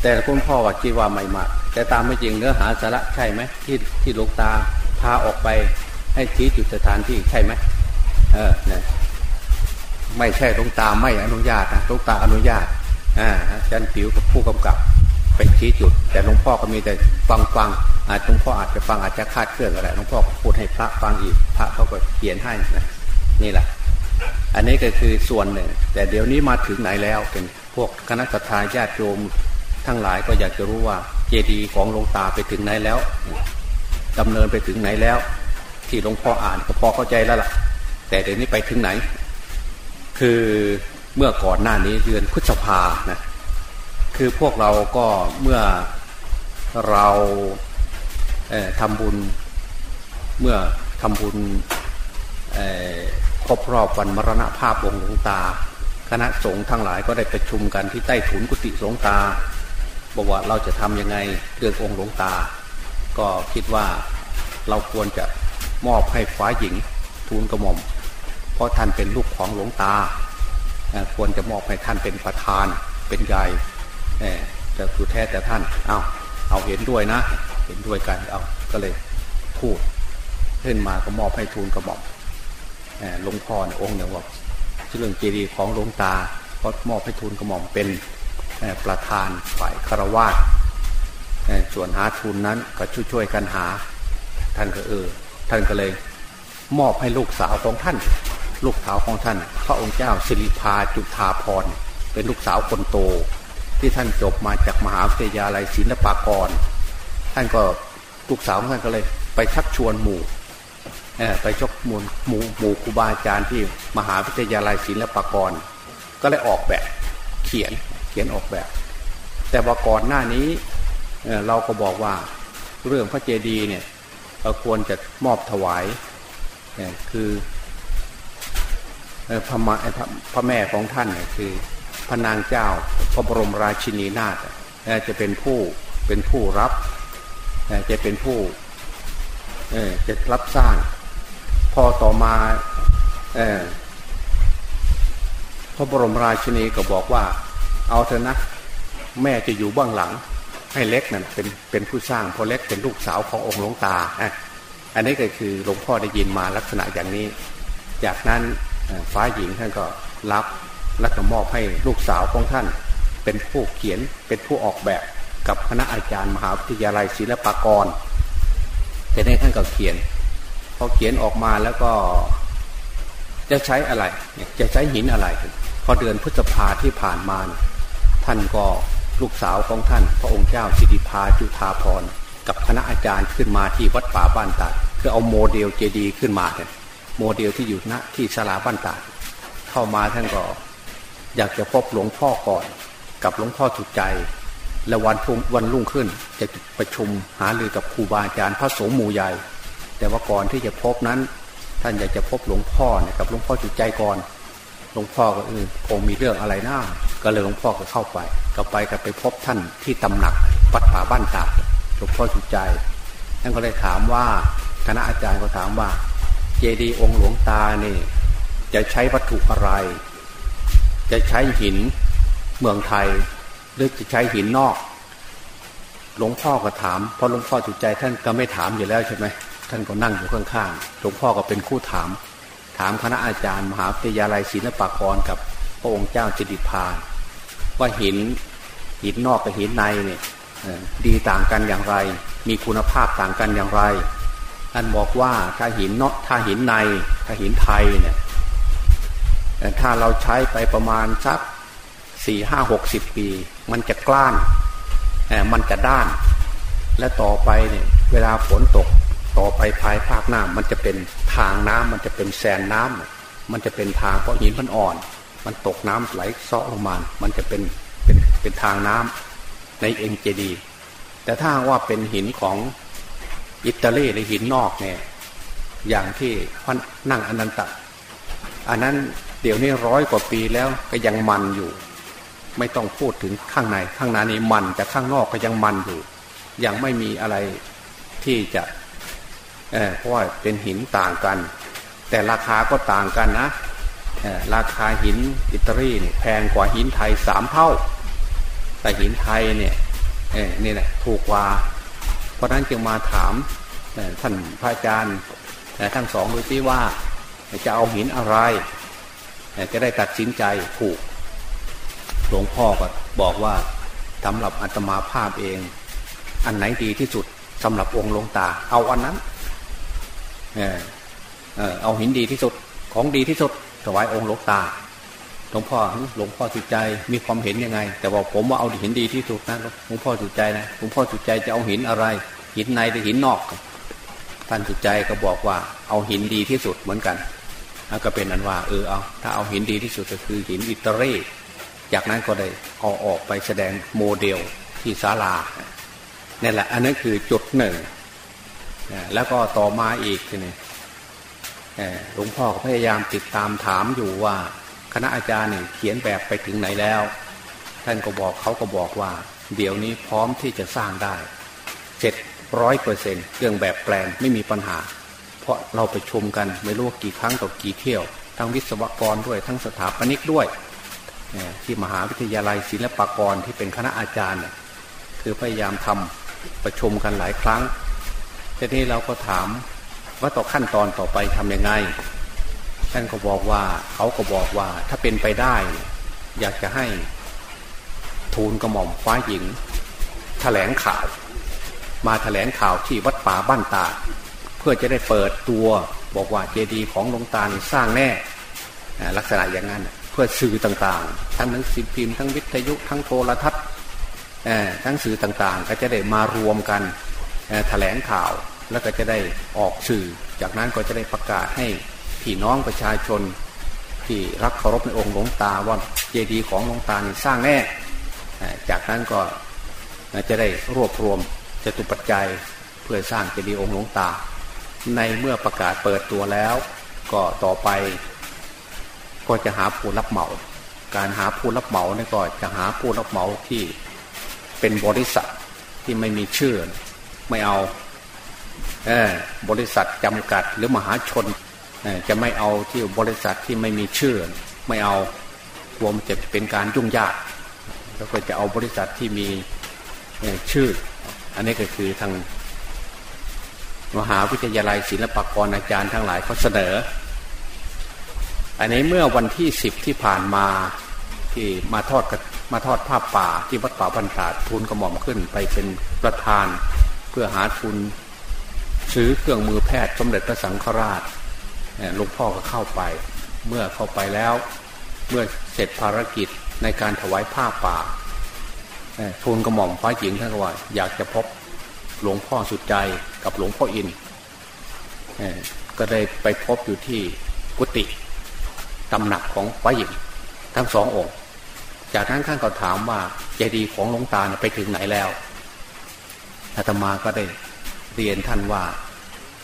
แต่คุณพ่อว่าจีว่าไม่มากแต่ตามไม่จริงเนื้อหาสาระใช่ไหมที่ที่หลวงตาพาออกไปให้ชี้จุดสถานที่ใช่ไหมเออเนี่ย ไม่ใช่หลงตาไม่อนุญาตนะหลงตาอนุญาตอ่าอาจารย์ผิวกับผู้กำกับไปชี้จุด แต่หลวงพ่อก็มีแต่ฟังฟังอาจหลวงพ่ออาจจะฟังอาจจะคาดเคลื่อนอะไรหลวงพ่อพูดให้พระฟังอีกพระเขาก็เขียนให้นะนี่แหละ อันนี้ก็คือส่วนหนึ่งแต่เดี๋ยวนี้มาถึงไหนแล้วเป็นพวกคณะสัตยาญาติโยมทั้งหลายก็อยากจะรู้ว่าเจดีย์ของหลวงตาไปถึงไหนแล้วดำเนินไปถึงไหนแล้ว ที่หลวงพ่ออ่านก็พอเข้าใจแล้วล่ะ แต่เดี๋ยวนี้ไปถึงไหน คือเมื่อก่อนหน้านี้เดือนพฤษภานะคือพวกเราก็เมื่อเราเทำบุญเมื่อทำบุญครบรอบวันมรณภาพองค์หลวงตา คณะสงฆ์ทั้งหลายก็ได้ประชุมกันที่ใต้ถุนกุฏิหลวงตาบอกว่าเราจะทำยังไงเรื่ององค์หลวงตา ก็คิดว่าเราควรจะมอบให้ฟ้าหญิงทูลกระหม่อม เพราะท่านเป็นลูกของหลวงตา ควรจะมอบให้ท่านเป็นประธานเป็นใหญ่แต่สุดแท้แต่ท่านเอาเอาเห็นด้วยนะ เห็นด้วยกันเอาก็เลยพูดขึ้นมาก็มอบให้ทูลกระหม่อมหลวงพ่อเนี่ยองค์เนี่ยว่าเรื่องเจดีย์ของหลวงตาก็มอบให้ทูลกระหม่อมเป็นประธานฝ่ายคารวาสส่วนหาทุนนั้นก็ช่วยๆกันหา ท่านก็เออท่านก็เลย มอบให้ลูกสาวของท่าน ลูกสาวของท่าน พระองค์เจ้าสิริพาจุฑาพรเป็นลูกสาวคนโต ที่ท่านจบมาจากมหาวิทยาลัยศิลปากร ท่านก็ลูกสาวของท่านก็เลยไปชักชวนหมู่ไปชกมูลหมู่หมู่ครูบาอาจารย์ที่มหาวิทยาลัยศิลปากร ก็เลยออกแบบเขียนเขียนออกแบบ แต่ว่าก่อนหน้านี้เราก็บอกว่าเรื่องพระเจดีย์เนี่ยเราควรจะมอบถวายคือ พระมาพระแม่ของท่านคือพระนางเจ้าพระบรมราชินีนาถจะเป็นผู้เป็นผู้รับจะเป็นผู้จะรับสร้าง พอต่อมาพระบรมราชินีก็บอกว่า เอาเถอะนะแม่จะอยู่เบื้องหลัง ให้เล็กนั่นเป็นเป็นผู้สร้างพอเล็กเป็นลูกสาวขององค์หลวงตาอันนี้ก็คือหลวงพ่อได้ยินมาลักษณะอย่างนี้ จากนั้น ฟ้าหญิงท่านก็รับและก็มอบให้ลูกสาวของท่าน เป็นผู้เขียนเป็นผู้ออกแบบกับคณะอาจารย์มหาวิทยาลัยศิลปากรแต่ในท่านก็เขียนพอเขียนออกมาแล้วก็จะใช้อะไรจะใช้หินอะไรพอเดือนพฤษภาที่ผ่านมาท่านก็ลูกสาวของท่าน พระองค์เจ้าสิริพาจุธาพรกับคณะอาจารย์ขึ้นมาที่วัดป่าบ้านตาดคือเอาโมเดลเจดีย์ขึ้นมาเนี่ย โมเดลที่อยู่ณที่สลาบ้านตาเข้ามาท่านก็ อยากจะพบหลวงพ่อก่อน กับหลวงพ่อจุดใจ และวันพุ่งวันรุ่งขึ้น จะประชุมหารือกับครูบาอาจารย์พระสงฆ์หมู่ใหญ่ แต่ว่าก่อนที่จะพบนั้น ท่านอยากจะพบหลวงพ่อเนี่ยกับหลวงพ่อจุดใจก่อน หลวงพ่อก็เออคงมีเรื่องอะไรน้าก็เลยหลวงพ่อก็เข้าไปก็ไปก็ไปพบท่านที่ตำหนักปัดป่าบ้านตาหลวงพ่อจุดใจท่านก็เลยถามว่าคณะอาจารย์ก็ถามว่า เจดีย์องค์หลวงตานี่ จะใช้วัตถุอะไร จะใช้หินเมืองไทย หรือจะใช้หินนอก หลวงพ่อก็ถามเพราะหลวงพ่อจุใจท่านก็ไม่ถามอยู่แล้วใช่ไหมท่านก็นั่งอยู่ข้างๆหลวงพ่อก็เป็นคู่ถาม ถามคณะอาจารย์ มหาวิทยาลัยศิลปากรกับพระองค์เจ้าจิติพานว่าหินหินนอกกับหินในเนี่ยดีต่างกันอย่างไร มีคุณภาพต่างกันอย่างไร ท่านบอกว่าถ้าหินเนอกถ้าหินในถ้าหินไทยเนี่ยถ้าเราใช้ไปประมาณสักสี่ห้าหกสิบปี มันจะกล้านมันจะด้าน และต่อไปเนี่ยเวลาฝนตกต่อไปภายภาคหน้ามันจะเป็นทางน้ำมันจะเป็นแสนน้ำมันจะเป็นทางเพราะหินมันอ่อน มันตกน้ำไหลซาะลงมา มันจะเป็นเป็นเป็นทางน้ำในเอ็นเจดี แต่ถ้าว่าเป็นหินของ อิตาลีหรือหินนอกเนี่ยอย่างที่พันนั่งอนันตะ อันนั้นเดี๋ยวนี้ร้อยกว่าปีแล้วก็ยังมันอยู่ ไม่ต้องพูดถึงข้างใน ข้างในนี้มัน แต่ข้างนอกก็ยังมันอยู่ ยังไม่มีอะไรที่จะเเพราะว่าเป็นหินต่างกัน แต่ราคาก็ต่างกันนะราคาหินอิตาลีเนี่ยแพงกว่าหินไทยสามเท่า แต่หินไทยเนี่ยนี่แหละถูกกว่า เพราะนั้นจึงมาถามท่านพระอาจารย์ทั้งสองดูที่ว่าจะเอาหินอะไร จะได้ตัดสินใจถูกหลวงพ่อก็บอกว่าสำหรับอาตมาภาพเอง อันไหนดีที่สุดสำหรับองค์หลวงตา เอาอันนั้นเออเอาหินดีที่สุดของดีที่สุดถวายองค์หลวงตา หลวงพ่อหลวงพ่อสุดใจมีความเห็นยังไง แต่ว่าผมว่าเอาหินดีที่สุดนะหลวงพ่อสุดใจนะหลวงพ่อสุดใจจะเอาหินอะไร หินในหรือหินนอกท่านสุดใจก็บอกว่าเอาหินดีที่สุดเหมือนกันก็เป็นอันว่าเออเอาถ้าเอาหินดีที่สุดก็คือหินอิตาลีจากนั้นก็ได้เอาออกไปแสดงโมเดลที่ศาลานี่แหละ อันนั้นคือจุดหนึ่งแล้วก็ต่อมาอีกทีนี้หลวงพ่อพยายามติดตามถามอยู่ว่า ณะอาจารย์เนี่ยเขียนแบบไปถึงไหนแล้ว ท่านก็บอกเขาก็บอกว่า เดี๋ยวนี้พร้อมที่จะสร้างได้เจ็ดร้อยเปอร์เซ็นเรื่องแบบแปลนไม่มีปัญหา เพราะเราไปชมกันไม่รู้กี่ครั้งต่อกี่เที่ยว ทั้งวิศวกรด้วยทั้งสถาปนิกด้วย ที่มหาวิทยาลัยศิลปากรที่เป็นคณะอาจารย์คือพยายามทำประชุมกันหลายครั้งทีนี้เราก็ถามว่าต่อขั้นตอนต่อไปทำยังไง ท่านก็บอกว่าเขาก็บอกว่าถ้าเป็นไปได้ อยากจะให้ทูลกระหม่อมฟ้าหญิงถแถลงข่าว มาถแถลงข่าวที่วัดป่าบ้านตา เพื่อจะได้เปิดตัวบอกว่าเจดีย์ของหลวงตาสร้างแน่ลักษณะอย่างนั้น เพื่อสื่อต่างๆ ทั้งหนังสือพิมพ์ทั้งวิทยุทั้งโทรทัศน์ทั้งสื่อต่างๆ ก็จะได้มารวมกันแถลงข่าวแล้วก็จะได้ออกสื่อ จากนั้นก็จะได้ประกาศให้ พี่น้องประชาชน ที่รักเคารพในองค์หลวงตาว่าเจดีย์ของหลวงตาสร้างแน่ จากนั้นก็จะได้รวบรวมจตุปัจจัยเพื่อสร้างเจดีย์องค์หลวงตา ในเมื่อประกาศเปิดตัวแล้ว ก็ต่อไป ก็จะหาผู้รับเหมา การหาผู้รับเหมาเนี่ยก็จะหาผู้รับเหมาที่เป็นบริษัทที่ไม่มีชื่อไม่เอาบริษัทจำกัดหรือมหาชน จะไม่เอาที่บริษัทที่ไม่มีชื่อ ไม่เอารวมจะเป็นการยุ่งยาก แล้วก็จะเอาบริษัทที่มีชื่อ อันนี้ก็คือทางมหาวิทยาลัยศิลปากรอาจารย์ทั้งหลายเขาเสนอ อันนี้เมื่อวันที่สิบที่ผ่านมาที่มาทอดมาทอดผ้าป่าที่วัดป่าบรรดาทุนกระหม่อมขึ้นไปเป็นประธาน เพื่อหาทุนซื้อเครื่องมือแพทย์สมเด็จพระสังฆราช หลวงพ่อก็เข้าไป เมื่อเข้าไปแล้ว เมื่อเสร็จภารกิจในการถวายผ้าป่าทูลกระหม่อมฟ้าหญิงท่านก็ว่า อยากจะพบหลวงพ่อสุดใจกับหลวงพ่ออินก็ได้ไปพบอยู่ที่กุฏิตำหนักของฟ้าหญิงทั้งสององค์ จากนั้นท่านก็ถามว่าเจดีย์ของหลวงตาไปถึงไหนแล้วอาตมาก็ได้เรียนท่านว่า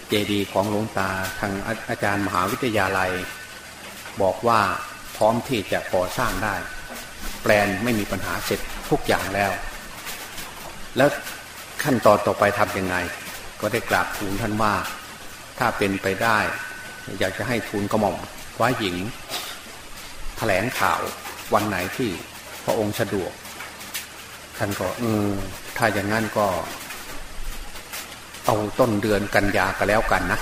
เจดีย์ของหลวงตาทางอาจารย์มหาวิทยาลัย บอกว่าพร้อมที่จะก่อสร้างได้ แปลนไม่มีปัญหาเสร็จทุกอย่างแล้ว แล้วขั้นตอนต่อไปทำยังไง ก็ได้กราบทูลท่านว่า ถ้าเป็นไปได้ อยากจะให้ทูลกระหม่อมว่าหญิงแถลงข่าววันไหนที่พระองค์สะดวก ท่านก็เออถ้าอย่างนั้นก็ เอาต้นเดือนกันยาก็แล้วกันนะ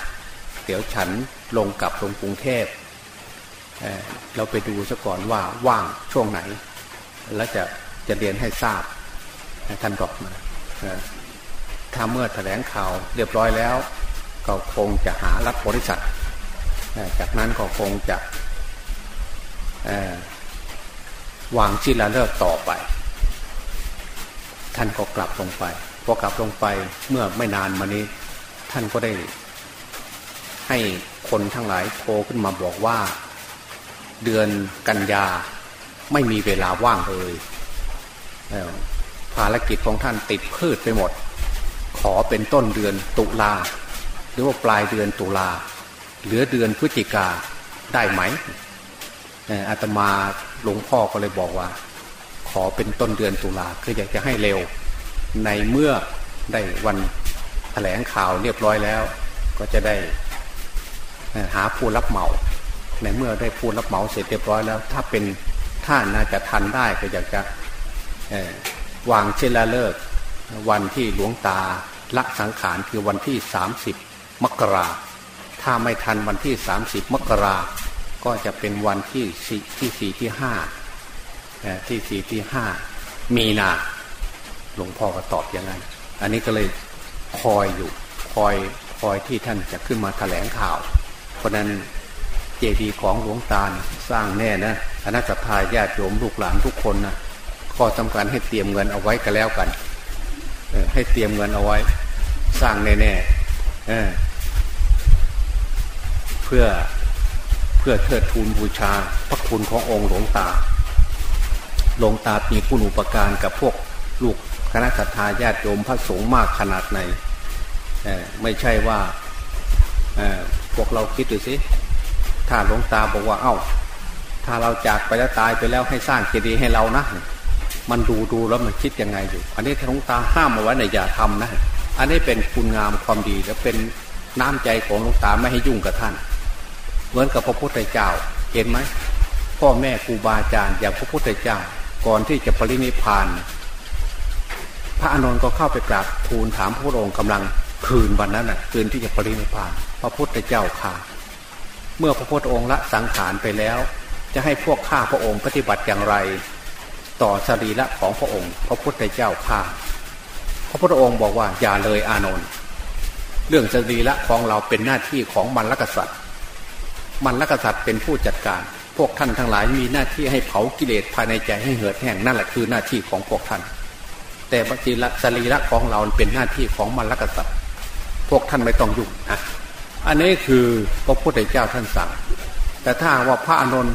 เดี๋ยวฉันลงกลับลงกรุงเทพเเราไปดูซะก่อนว่าว่างช่วงไหน แล้วจะจะเรียนให้ทราบท่านบอกมาถ้าเมื่อแถลงข่าวเรียบร้อยแล้ว ก็คงจะหารับบริษัท จากนั้นก็คงจะวางชิลาเลิกต่อไป ท่านก็กลับลงไป พอกลับลงไปเมื่อไม่นานมานี้ ท่านก็ได้ ให้คนทั้งหลายโทรขึ้นมาบอกว่า เดือนกันยาไม่มีเวลาว่างเลยภารกิจของท่านติดพืชไปหมด ขอเป็นต้นเดือนตุลาหรือว่าปลายเดือนตุลาเหลือเดือนพฤศจิกาได้ไหมอาตมาหลวงพ่อก็เลยบอกว่า ขอเป็นต้นเดือนตุลาคืออยากจะให้เร็ว ในเมื่อได้วันแถลงข่าวเรียบร้อยแล้ว ก็จะได้หาผู้รับเหมาในเมื่อได้ผู้รับเหมาเสร็จเรียบร้อยแล้ว ถ้าเป็นท่านน่าจะทันได้ก็อยากจะวางเชลาเลิกวันที่หลวงตาละสังขารคือวันที่สามสิบมกรา ถ้าไม่ทันวันที่สามสิบมกรา ก็จะเป็นวันที่สี่ที่สี่ที่ห้าที่สี่ที่ห้ามีนา หลวงพ่อก็ตอบอย่างนั้น อันนี้ก็เลยคอยอยู่คอยคอยที่ท่านจะขึ้นมาแถลงข่าว เพราะนั้นเจดีย์ของหลวงตาสร้างแน่นะคณะสัตยาญาติโยมลูกหลานทุกคนนะข้อสำคัญให้เตรียมเงินเอาไว้กันแล้วกันให้เตรียมเงินเอาไว้ สร้างแน่ๆเพื่อเพื่อเทิดทูนบูชา พระคุณขององค์หลวงตาหลวงตามีคุณอุปการกับพวกลูก คณะสัตยาญาติโยมพระสงฆ์มากขนาดไหนไม่ใช่ว่าพวกเราคิดดูสิถ้าหลวงตาบอกว่าเอา้า ถ้าเราจากไปแล้วตายไปแล้วให้สร้างเจดีย์ให้เรานะมันดูดูแล้วมันคิดยังไงอยู่ อันนี้หลวงตาห้ามเอาไว้ในอย่าทำนะ อันนี้เป็นคุณงามความดีและเป็นน้ำใจของหลวงตาไม่ให้ยุ่งกับท่าน เหมือนกับพระพุทธเจ้าเห็นไหมพ่อแม่ครูบาอาจารย์อย่างพระพุทธเจ้าก่อนที่จะปรินิพาน พระอานนท์ก็เข้าไปกราบทูลถามพระองค์กำลังคืนวันนั้นน่ะคืนที่จะปรินิพานพระพุทธเจ้าข่าเมื่อพระพุทธองค์ละสังขารไปแล้ว จะให้พวกข้าพระองค์ปฏิบัติอย่างไร ต่อสรีระของพระองค์ พระพุทธเจ้าข่าพระพุทธองค์บอกว่าอย่าเลยอานนท์เรื่องสรีระของเราเป็นหน้าที่ของมันลกษัตริย์ มันลกษัตริย์เป็นผู้จัดการ พวกท่านทั้งหลายมีหน้าที่ให้เผากิเลสภายในใจให้เหือดแห้งนั่นแหละคือหน้าที่ของพวกท่าน แต่บางทีสรีระของเราเป็นหน้าที่ของมันลกษัตร์พวกท่านไม่ต้องยุ่งนะอันนี้คือพระพุทธเจ้าท่านสั่ง แต่ถ้าว่าพระอานนท์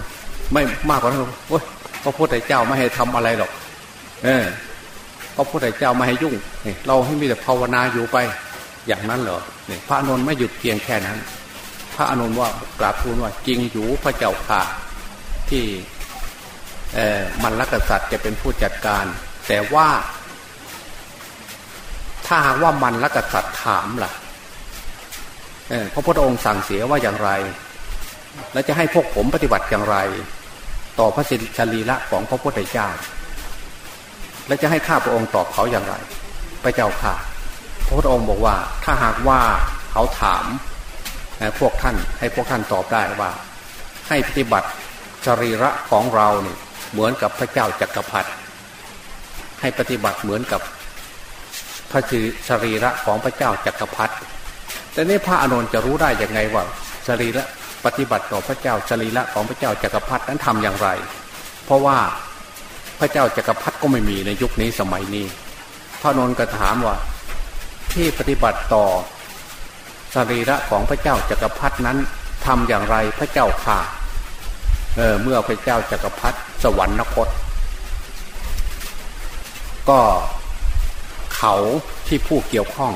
ไม่มากกว่านั้นโอ้ยพระพุทธเจ้าไม่ให้ทำอะไรหรอก เออพระพุทธเจ้าไม่ให้ยุ่งเราให้มีแต่ภาวนาอยู่ไปอย่างนั้นเหรอเนี่ยพระอานนท์ไม่หยุดเพียงแค่นั้น พระอานนท์ว่ากราบทูลว่าจริงอยู่พระเจ้าค่ะที่เออมันรักษัตริย์จะเป็นผู้จัดการ แต่ว่า ถ้าหากว่ามันรักษัตริย์ถามล่ะพระพุทธองค์สั่งเสียว่าอย่างไร และจะให้พวกผมปฏิบัติอย่างไร ต่อพระสิริชลีละของพระพุทธเจ้า และจะให้ข้าพระองค์ตอบเขาอย่างไร พระเจ้าค่ะ พระพุทธองค์บอกว่า ถ้าหากว่าเขาถามพวกท่านให้พวกท่านตอบได้ว่า ให้ปฏิบัติชรีระของเราเนี่ยเหมือนกับพระเจ้าจักรพรรดิให้ปฏิบัติเหมือนกับ พระชรีระของพระเจ้าจักรพรรดิแต่นี้พระอานนท์จะรู้ได้ยังไงว่าสรีระปฏิบัติต่อพระเจ้าสรีระของพระเจ้าจักรพรรดินั้นทำอย่างไร เพราะว่าพระเจ้าจักรพรรดิก็ไม่มีในยุคนี้สมัยนี้ พระนนท์ก็ถามว่าที่ปฏิบัติต่อสรีระของพระเจ้าจักรพรรดินั้นทำอย่างไรพระเจ้าข่าเออเมื่อพระเจ้าจักรพรรดิสวรรคต ก็ เขาที่ผู้เกี่ยวข้อง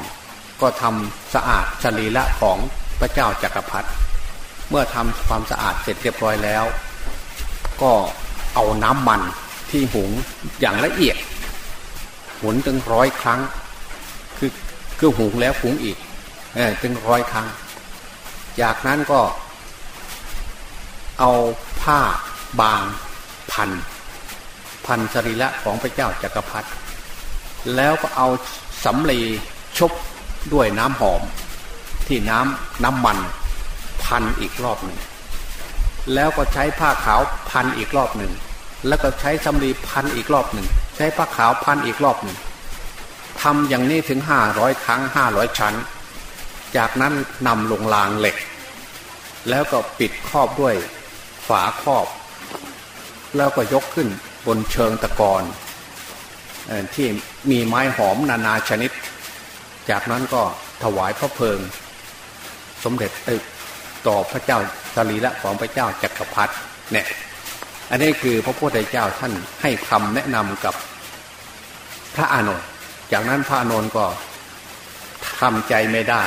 ก็ทำสะอาดสรีระของพระเจ้าจักรพรรดิเมื่อทำความสะอาดเสร็จเรียบร้อยแล้ว ก็เอาน้ำมันที่หุงอย่างละเอียดหุนถึงร้อยครั้ง คือคือหุงแล้วหุงอีกเออถึงร้อยครั้ง จากนั้นก็ เอาผ้าบางพัน พันสรีระของพระเจ้าจักรพรรดิ แล้วก็เอาสำลีชบด้วยน้ำหอม ที่น้ำน้ำมันพันอีกรอบหนึ่งแล้วก็ใช้ผ้าขาวพันอีกรอบหนึ่งแล้วก็ใช้สำลีพันอีกรอบหนึ่งใช้ผ้าขาวพันอีกรอบหนึ่งทำอย่างนี้ถึงห้าร้อยครั้งห้าร้อยชั้น จากนั้นนำลงรางเหล็ก แล้วก็ปิดครอบด้วยฝาครอบ แล้วก็ยกขึ้นบนเชิงตะกอน ที่มีไม้หอมนานาชนิด จากนั้นก็ถวายพระเพลิง สมเด็จตึกต่อพระเจ้าสรีละของพระเจ้าจักรพรรดิเนี่ยอันนี้คือพระพุทธเจ้าท่านให้คำแนะนำกับพระอานนท์จากนั้นพระอานนท์ก็ทำใจไม่ได้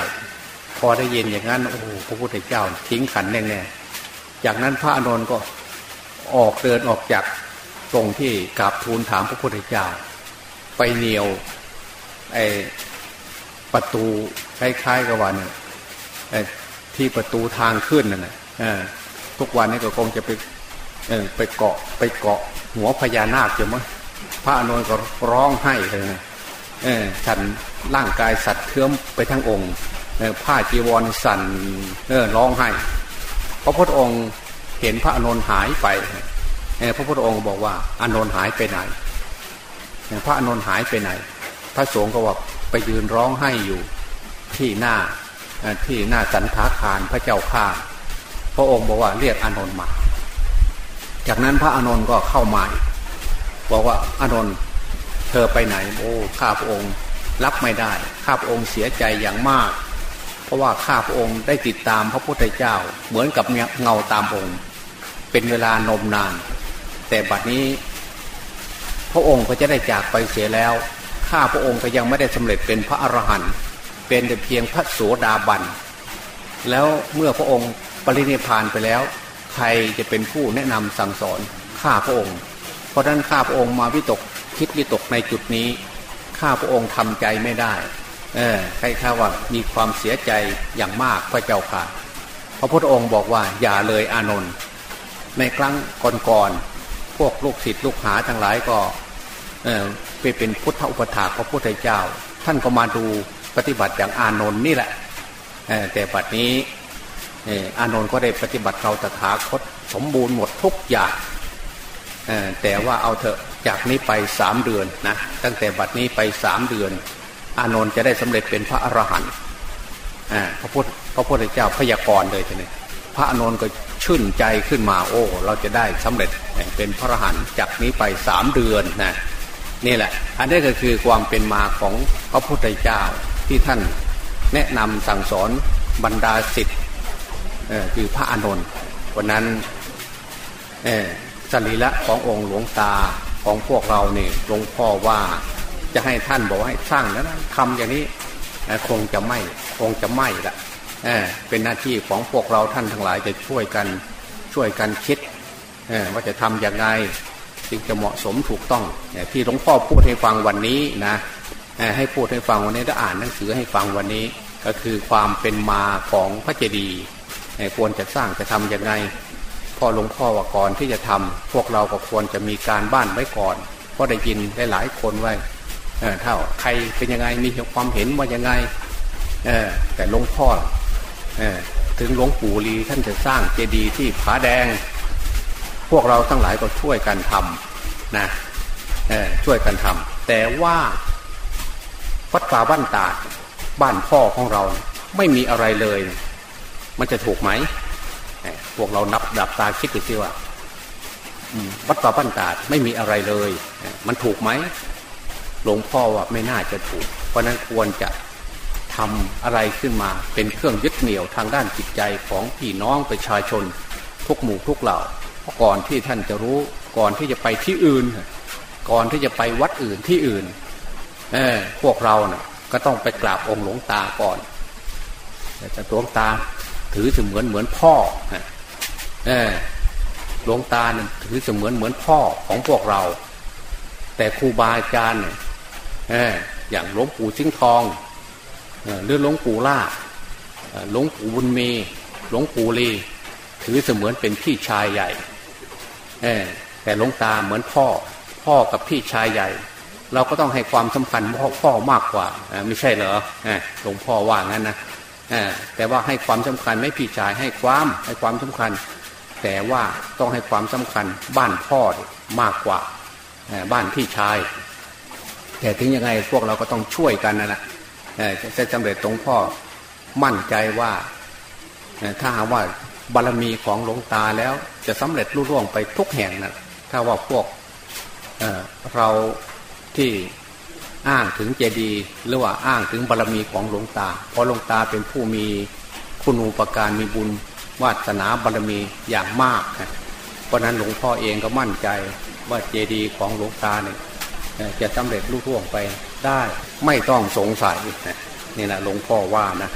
พอได้ยินอย่างนั้นโอ้พระพุทธเจ้าทิ้งขันแน่ๆจากนั้นพระอานนท์ก็ออกเดินออกจากตรงที่กราบทูลถามพระพุทธเจ้า ไปเหนียวไอ้ประตูคล้ายๆกับวันที่ประตูทางขึ้นนั่นแหละทุกวันนี้ก็คงจะไปไปเกาะไปเกาะหัวพญานาคอยู่มั้งพระอนุนก็ร้องไห้เลยนะฉันร่างกายสัตว์เทือมไปทั้งองค์ผ้าจีวรสั่นร้องไห้พระพุทธองค์เห็นพระอนุนหายไปพระพุทธองค์บอกว่าอนุนหายไปไหน พระอนุนหายไปไหน พระสงฆ์ก็ว่าไปยืนร้องไห้อยู่ที่หน้าที่หน้าสันทาคารพระเจ้าข้าพระองค์บอกว่าเรียกอานนท์มา จากนั้นพระอานนท์ก็เข้ามาบอกว่าอานนท์เธอไปไหน โอ้ข้าพระองค์รับไม่ได้ ข้าพระองค์เสียใจอย่างมาก เพราะว่าข้าพระองค์ได้ติดตามพระพุทธเจ้า เหมือนกับเงาตามองค์ เป็นเวลานมนาน แต่บัดนี้ พระองค์ก็จะได้จากไปเสียแล้ว ข้าพระองค์ก็ยังไม่ได้สำเร็จเป็นพระอรหันต์ เป็นแต่เพียงพระโสดาบัน แล้วเมื่อพระองค์ปรินิพานไปแล้ว ใครจะเป็นผู้แนะนำสั่งสอนข้าพระองค์ เพราะนั้นข้าพระองค์มาวิตกคิดวิตกในจุดนี้ ข้าพระองค์ทำใจไม่ได้ เออใครข้าว่ามีความเสียใจอย่างมากพระเจ้าค่ะ พระพุทธองค์บอกว่าอย่าเลยอานนท์ ในครั้งก่อนๆ พวกลูกศิษย์ลูกหาทั้งหลายก็ ไปเป็นพุทธอุปถาพระพุทธเจ้า ท่านก็มาดูปฏิบัติอย่างอานนท์นี่แหละแต่ปัจนี้อานนท์ก็ได้ปฏิบัติเราตถาคตสมบูรณ์หมดทุกอย่างแต่ว่าเอาเถอะจากนี้ไปสามเดือนนะตั้งแต่บัดนี้ไปสามเดือน อานนท์จะได้สำเร็จเป็นพระอรหันต์พระพุทธพระพุทธเจ้าพยากรณ์เลยทีนี้พระอานนท์ก็ชื่นใจขึ้นมาโอ้ เราจะได้สำเร็จเป็นพระอรหันต์จากนี้ไปสามเดือนนะ นี่แหละ อันนี้ก็คือความเป็นมาของพระพุทธเจ้าที่ท่านแนะนำสั่งสอนบรรดาสิทธิ์คือพระอานนท์วันนั้นสรีละขององค์หลวงตาของพวกเราเนี่ยหลวงพ่อว่าจะให้ท่านบอกให้สร้างแล้วนะทำอย่างนี้คงจะไม่คงจะไม่ละเเป็นหน้าที่ของพวกเราท่านทั้งหลายจะช่วยกันช่วยกันคิดว่าจะทำอย่างไร จึงจะเหมาะสมถูกต้องที่หลวงพ่อพูดให้ฟังวันนี้นะให้พูดให้ฟังวันนี้ได้อ่านหนังสือให้ฟังวันนี้ ก็คือความเป็นมาของพระเจดีย์ควรจะสร้างจะทํำยังไงพ่อหลวงพ่อว่าก่อนที่จะทำพวกเราก็ควรจะมีการบ้านไว้ก่อนเพราะได้ยินได้หลายคนไว้ถ้าใครเป็นยังไงมีความเห็นว่ายังไงแต่หลวงพ่อถึงหลวงปู่ลีท่านจะสร้างเจดีย์ที่ผาแดง วกเราทั้งหลายก็ช่วยกันทำนะช่วยกันทำแต่ว่าวัดป่าบ้านตาดบ้านพ่อของเราไม่มีอะไรเลย มันจะถูกไหมพวกเรานับดับตาคิดดูสิว่าวัดป่าบ้านตาดไม่มีอะไรเลย มันถูกไหมหลวงพ่อว่าไม่น่าจะถูก เพราะนั้นควรจะทำอะไรขึ้นมาเป็นเครื่องยึดเหนี่ยวทางด้านจิตใจของพี่น้องประชาชน ทุกหมู่ทุกเหล่า ก่อนที่ท่านจะรู้ก่อนที่จะไปที่อื่น ก่อนที่จะไปวัดอื่นที่อื่นเออพวกเราเนะ่ะก็ต้องไปกราบองค์หลวงตาก่อนแต่หลวงตาถือเสมือนเหมือนพ่อเออหลวงตาเนี่ยถือเสมือนเหมือนพ่อของพวกเรา แต่ครูบาอาจารย์เอออย่างหลวงปู่ซิงทองหรือหลวงปู่ล่าหลวงปู่บุญมีหลวงปู่ลีถือเสมือนเป็นพี่ชายใหญ่ แต่หลวงตาเหมือนพ่อ พ่อกับพี่ชายใหญ่ เราก็ต้องให้ความสำคัญพ่อพ่อมากกว่าไม่ใช่เหรอหลวงพ่อว่างั้นนะแต่ว่าให้ความสำคัญไม่พี่ชายให้ความให้ความสำคัญ แต่ว่าต้องให้ความสำคัญบ้านพ่อมากกว่าบ้านพี่ชาย แต่ถึงยังไงพวกเราก็ต้องช่วยกันนะนะจะสำเร็จตรงพ่อมั่นใจว่าถ้าหาว่า บารมีของหลวงตาแล้วจะสำเร็จรุ่ร่วงไปทุกแห่งนะถ้าว่าพวกเเราที่อ้างถึงเจดีย์หรือว่าอ้างถึงบารรมีของหลวงตา เพราะหลวงตาเป็นผู้มีคุณูปการมีบุญวาสนาบารมีอย่างมากนะเพราะนั้นหลวงพ่อเองก็มั่นใจว่าเจดีย์ของหลวงตาเนี่ยจะสำเร็จลุล่วงไปได้ไม่ต้องสงสัยนี่นะหลวงพ่อว่านะ